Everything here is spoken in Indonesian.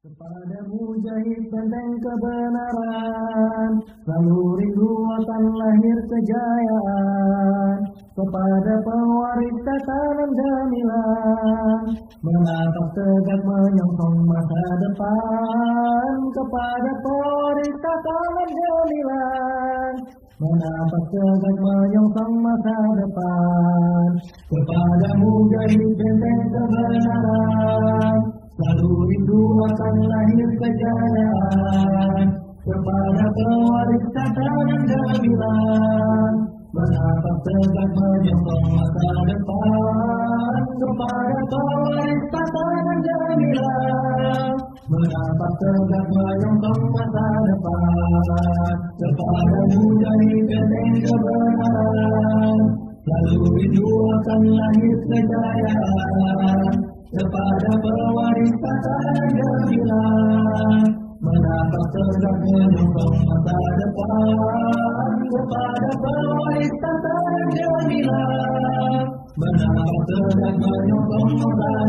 Kepada mujahid benteng kebenaran Selalu rindu akan lahir kejayaan. Kepada pewaris tatanan gemilang Menatap tegak menyongsong masa depan. Kepada pewaris tatanan gemilang Menatap tegak menyongsong masa depan. Kepada mujahid benteng akan lahir kejayaan Kepada pewaris tatanan gemilang Menatap tegak menyongsong masa depan Kepada pewaris tatanan gemilang Menatap tegak menyongsong masa depan Kepada mujahid benteng kebenaran Selalu rindu akan lahir kejayaan kepada pewaris tatanan gemilang menatap tegak menyongsong masa depan kepada pewaris tatanan gemilang menatap tegak menyongsong masa depan